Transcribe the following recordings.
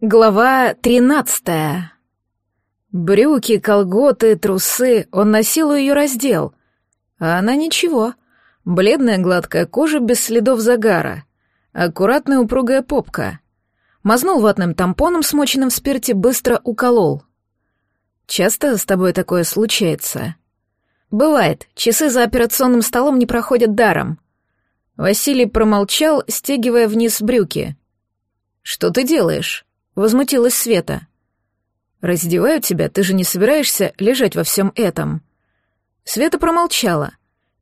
Глава тринадцатая. Брюки, колготы, трусы, он носил ее раздел. А она ничего. Бледная гладкая кожа без следов загара. Аккуратная упругая попка. Мазнул ватным тампоном, смоченным в спирте, быстро уколол. Часто с тобой такое случается? Бывает, часы за операционным столом не проходят даром. Василий промолчал, стягивая вниз брюки. «Что ты делаешь?» Возмутилась Света. «Раздеваю тебя, ты же не собираешься лежать во всем этом?» Света промолчала.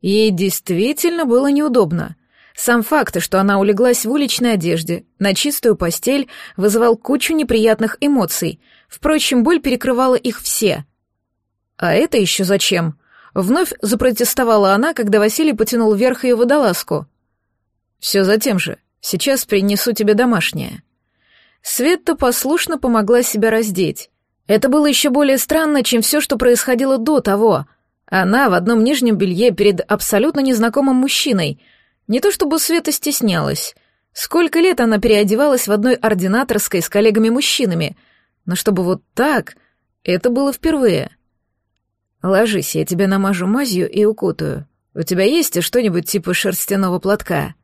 Ей действительно было неудобно. Сам факт, что она улеглась в уличной одежде, на чистую постель, вызывал кучу неприятных эмоций. Впрочем, боль перекрывала их все. «А это еще зачем?» Вновь запротестовала она, когда Василий потянул вверх ее водолазку. «Все за тем же. Сейчас принесу тебе домашнее». Светта послушно помогла себя раздеть. Это было еще более странно, чем все, что происходило до того. Она в одном нижнем белье перед абсолютно незнакомым мужчиной. Не то чтобы Света стеснялась. Сколько лет она переодевалась в одной ординаторской с коллегами-мужчинами. Но чтобы вот так, это было впервые. «Ложись, я тебя намажу мазью и укутаю. У тебя есть что-нибудь типа шерстяного платка?»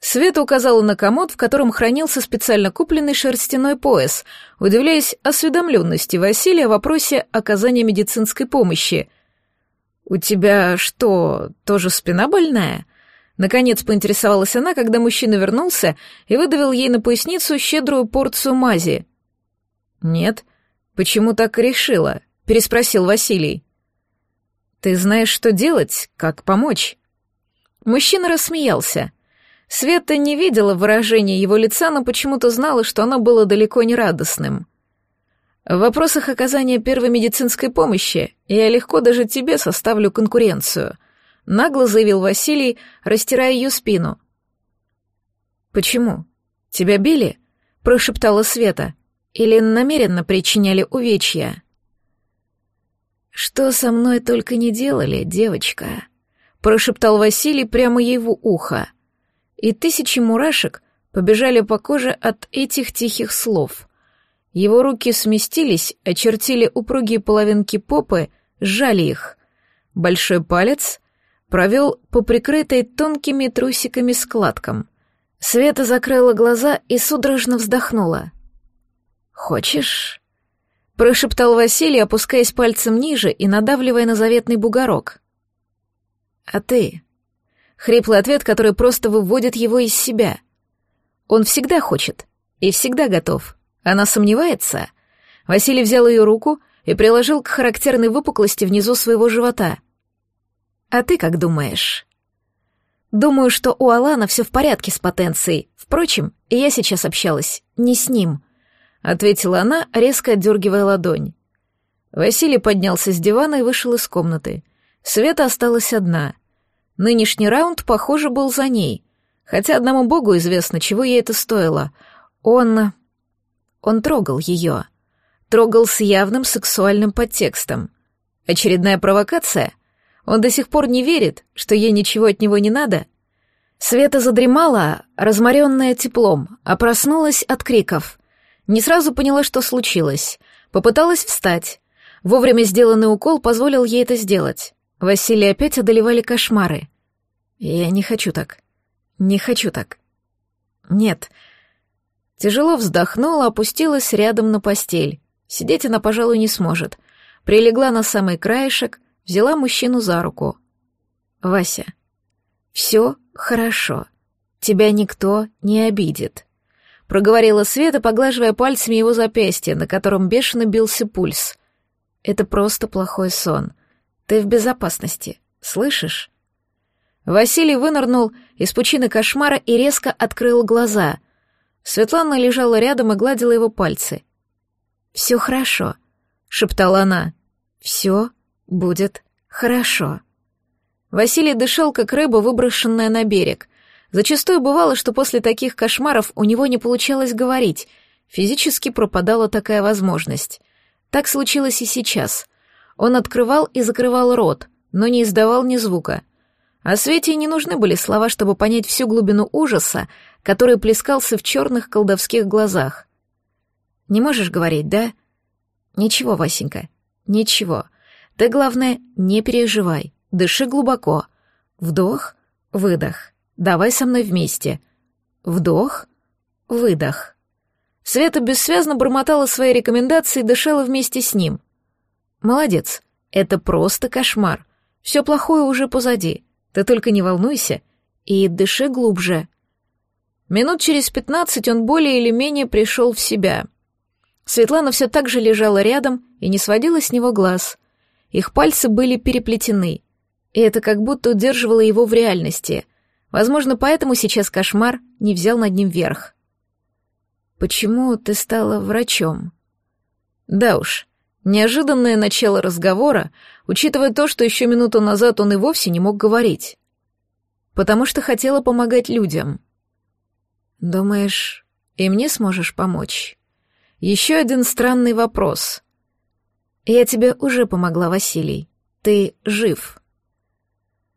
Света указала на комод, в котором хранился специально купленный шерстяной пояс, удивляясь осведомленности Василия в вопросе оказания медицинской помощи. «У тебя что, тоже спина больная?» Наконец поинтересовалась она, когда мужчина вернулся и выдавил ей на поясницу щедрую порцию мази. «Нет. Почему так решила?» — переспросил Василий. «Ты знаешь, что делать, как помочь?» Мужчина рассмеялся — Света не видела выражения его лица, но почему-то знала, что оно было далеко не радостным. В вопросах оказания первой медицинской помощи я легко даже тебе составлю конкуренцию, нагло заявил Василий, растирая ее спину. Почему? Тебя били? прошептала Света. Или намеренно причиняли увечья? Что со мной только не делали, девочка, прошептал Василий прямо ей в ухо и тысячи мурашек побежали по коже от этих тихих слов. Его руки сместились, очертили упругие половинки попы, сжали их. Большой палец провел по прикрытой тонкими трусиками складкам. Света закрыла глаза и судорожно вздохнула. «Хочешь?» — прошептал Василий, опускаясь пальцем ниже и надавливая на заветный бугорок. «А ты?» Хриплый ответ, который просто выводит его из себя. Он всегда хочет и всегда готов. Она сомневается. Василий взял ее руку и приложил к характерной выпуклости внизу своего живота. «А ты как думаешь?» «Думаю, что у Алана все в порядке с потенцией. Впрочем, я сейчас общалась не с ним», — ответила она, резко отдергивая ладонь. Василий поднялся с дивана и вышел из комнаты. Света осталась одна. Нынешний раунд, похоже, был за ней. Хотя одному богу известно, чего ей это стоило. Он... Он трогал ее. Трогал с явным сексуальным подтекстом. Очередная провокация? Он до сих пор не верит, что ей ничего от него не надо? Света задремала, разморенная теплом, а проснулась от криков. Не сразу поняла, что случилось. Попыталась встать. Вовремя сделанный укол позволил ей это сделать. Василия опять одолевали кошмары. Я не хочу так. Не хочу так. Нет. Тяжело вздохнула, опустилась рядом на постель. Сидеть она, пожалуй, не сможет. Прилегла на самый краешек, взяла мужчину за руку. «Вася, все хорошо. Тебя никто не обидит», — проговорила Света, поглаживая пальцами его запястье, на котором бешено бился пульс. «Это просто плохой сон. Ты в безопасности, слышишь?» Василий вынырнул из пучины кошмара и резко открыл глаза. Светлана лежала рядом и гладила его пальцы. «Все хорошо», — шептала она. «Все будет хорошо». Василий дышал, как рыба, выброшенная на берег. Зачастую бывало, что после таких кошмаров у него не получалось говорить, физически пропадала такая возможность. Так случилось и сейчас. Он открывал и закрывал рот, но не издавал ни звука. А Свете не нужны были слова, чтобы понять всю глубину ужаса, который плескался в черных колдовских глазах. Не можешь говорить, да? Ничего, Васенька, ничего. Ты, главное, не переживай. Дыши глубоко. Вдох, выдох. Давай со мной вместе. Вдох, выдох. Света бессвязно бормотала свои рекомендации и дышала вместе с ним. Молодец. Это просто кошмар. Все плохое уже позади. Ты только не волнуйся и дыши глубже. Минут через пятнадцать он более или менее пришел в себя. Светлана все так же лежала рядом и не сводила с него глаз. Их пальцы были переплетены, и это как будто удерживало его в реальности. Возможно, поэтому сейчас кошмар не взял над ним верх. «Почему ты стала врачом?» Да уж, неожиданное начало разговора, учитывая то, что еще минуту назад он и вовсе не мог говорить. «Потому что хотела помогать людям», «Думаешь, и мне сможешь помочь?» «Еще один странный вопрос. Я тебе уже помогла, Василий. Ты жив».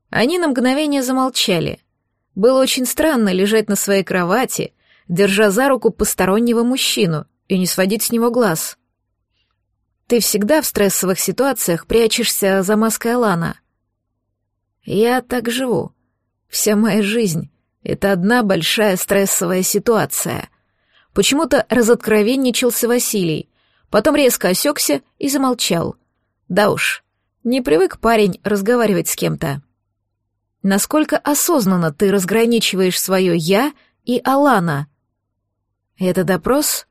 Они на мгновение замолчали. Было очень странно лежать на своей кровати, держа за руку постороннего мужчину и не сводить с него глаз. Ты всегда в стрессовых ситуациях прячешься за маской Алана. Я так живу. Вся моя жизнь это одна большая стрессовая ситуация. Почему-то разоткровенничался Василий, потом резко осекся и замолчал. Да уж, не привык парень разговаривать с кем-то. Насколько осознанно ты разграничиваешь свое «я» и «Алана»? Это допрос?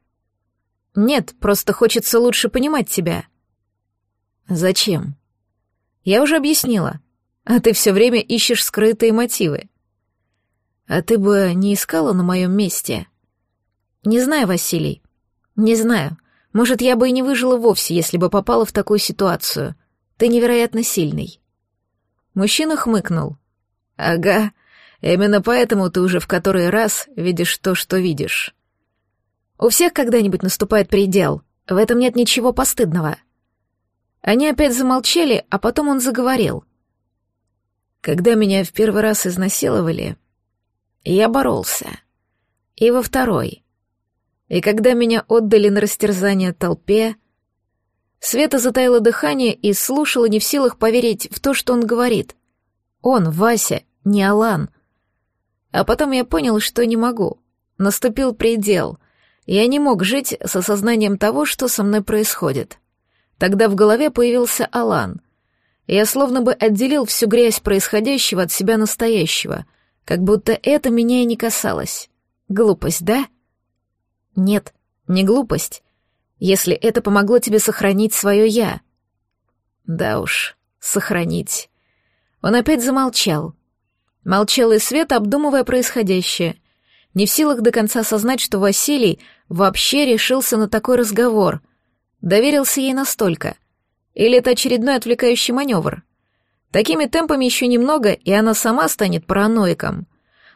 Нет, просто хочется лучше понимать тебя. Зачем? Я уже объяснила. А ты все время ищешь скрытые мотивы. А ты бы не искала на моем месте? Не знаю, Василий. Не знаю. Может, я бы и не выжила вовсе, если бы попала в такую ситуацию. Ты невероятно сильный. Мужчина хмыкнул. Ага, именно поэтому ты уже в который раз видишь то, что видишь. У всех когда-нибудь наступает предел. В этом нет ничего постыдного. Они опять замолчали, а потом он заговорил. Когда меня в первый раз изнасиловали, я боролся. И во второй. И когда меня отдали на растерзание толпе, Света затаила дыхание и слушала не в силах поверить в то, что он говорит. Он, Вася, не Алан. А потом я понял, что не могу. Наступил предел. Я не мог жить с осознанием того, что со мной происходит. Тогда в голове появился Алан. Я словно бы отделил всю грязь происходящего от себя настоящего — как будто это меня и не касалось. Глупость, да? Нет, не глупость. Если это помогло тебе сохранить свое «я». Да уж, сохранить. Он опять замолчал. Молчал и Света, обдумывая происходящее. Не в силах до конца осознать, что Василий вообще решился на такой разговор. Доверился ей настолько. Или это очередной отвлекающий маневр? Такими темпами еще немного, и она сама станет параноиком.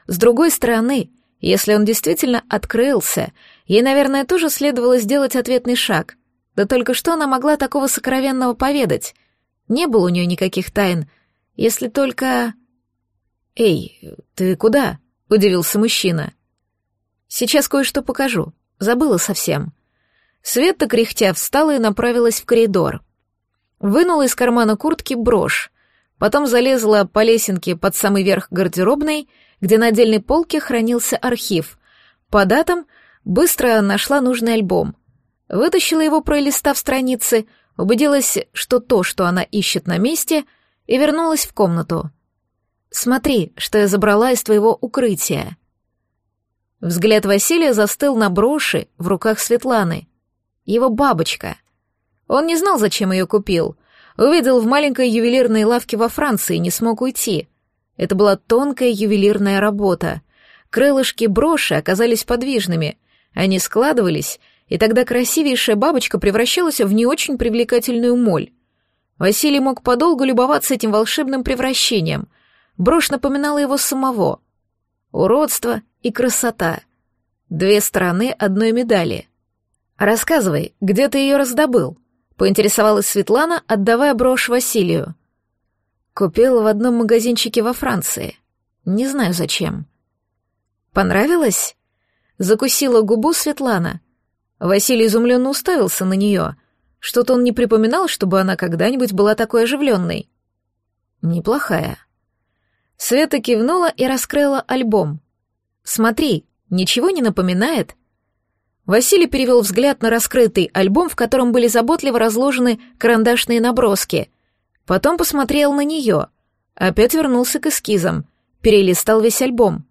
С другой стороны, если он действительно открылся, ей, наверное, тоже следовало сделать ответный шаг. Да только что она могла такого сокровенного поведать? Не было у нее никаких тайн, если только... «Эй, ты куда?» — удивился мужчина. «Сейчас кое-что покажу. Забыла совсем». Света, кряхтя, встала и направилась в коридор. Вынула из кармана куртки брошь, Потом залезла по лесенке под самый верх гардеробной, где на отдельной полке хранился архив. По датам быстро нашла нужный альбом. Вытащила его, пролистав страницы, убедилась, что то, что она ищет на месте, и вернулась в комнату. «Смотри, что я забрала из твоего укрытия». Взгляд Василия застыл на броши в руках Светланы. Его бабочка. Он не знал, зачем ее купил — Увидел в маленькой ювелирной лавке во Франции и не смог уйти. Это была тонкая ювелирная работа. Крылышки броши оказались подвижными. Они складывались, и тогда красивейшая бабочка превращалась в не очень привлекательную моль. Василий мог подолгу любоваться этим волшебным превращением. Брошь напоминала его самого. Уродство и красота. Две стороны одной медали. «Рассказывай, где ты ее раздобыл?» Поинтересовалась Светлана, отдавая брошь Василию. Купила в одном магазинчике во Франции. Не знаю зачем. Понравилось? Закусила губу Светлана. Василий изумленно уставился на нее. Что-то он не припоминал, чтобы она когда-нибудь была такой оживленной. Неплохая. Света кивнула и раскрыла альбом. «Смотри, ничего не напоминает?» Василий перевел взгляд на раскрытый альбом, в котором были заботливо разложены карандашные наброски. Потом посмотрел на нее. Опять вернулся к эскизам. Перелистал весь альбом.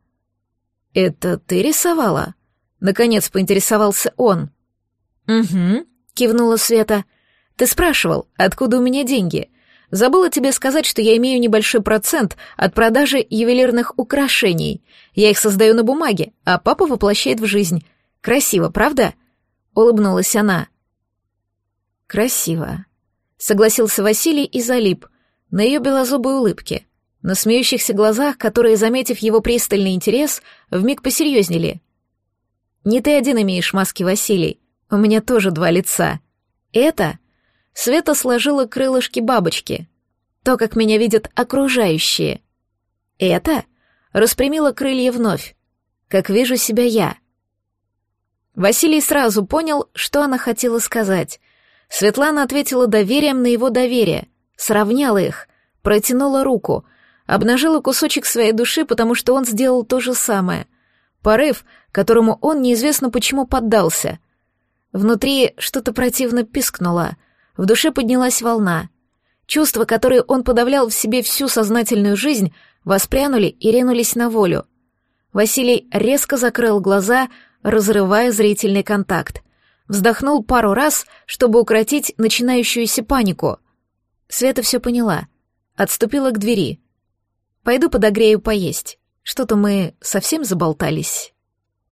«Это ты рисовала?» Наконец поинтересовался он. «Угу», — кивнула Света. «Ты спрашивал, откуда у меня деньги? Забыла тебе сказать, что я имею небольшой процент от продажи ювелирных украшений. Я их создаю на бумаге, а папа воплощает в жизнь. Красиво, правда?» — улыбнулась она. «Красиво», — согласился Василий и залип на ее белозубой улыбке, на смеющихся глазах, которые, заметив его пристальный интерес, вмиг посерьезнели. «Не ты один имеешь маски, Василий. У меня тоже два лица. Это...» Света сложила крылышки бабочки. То, как меня видят окружающие. Это распрямила крылья вновь. Как вижу себя я. Василий сразу понял, что она хотела сказать. Светлана ответила доверием на его доверие, сравняла их, протянула руку, обнажила кусочек своей души, потому что он сделал то же самое. Порыв, которому он неизвестно почему поддался. Внутри что-то противно пискнуло, в душе поднялась волна. Чувства, которые он подавлял в себе всю сознательную жизнь, воспрянули и ринулись на волю. Василий резко закрыл глаза, разрывая зрительный контакт. Вздохнул пару раз, чтобы укротить начинающуюся панику. Света все поняла. Отступила к двери. «Пойду подогрею поесть. Что-то мы совсем заболтались».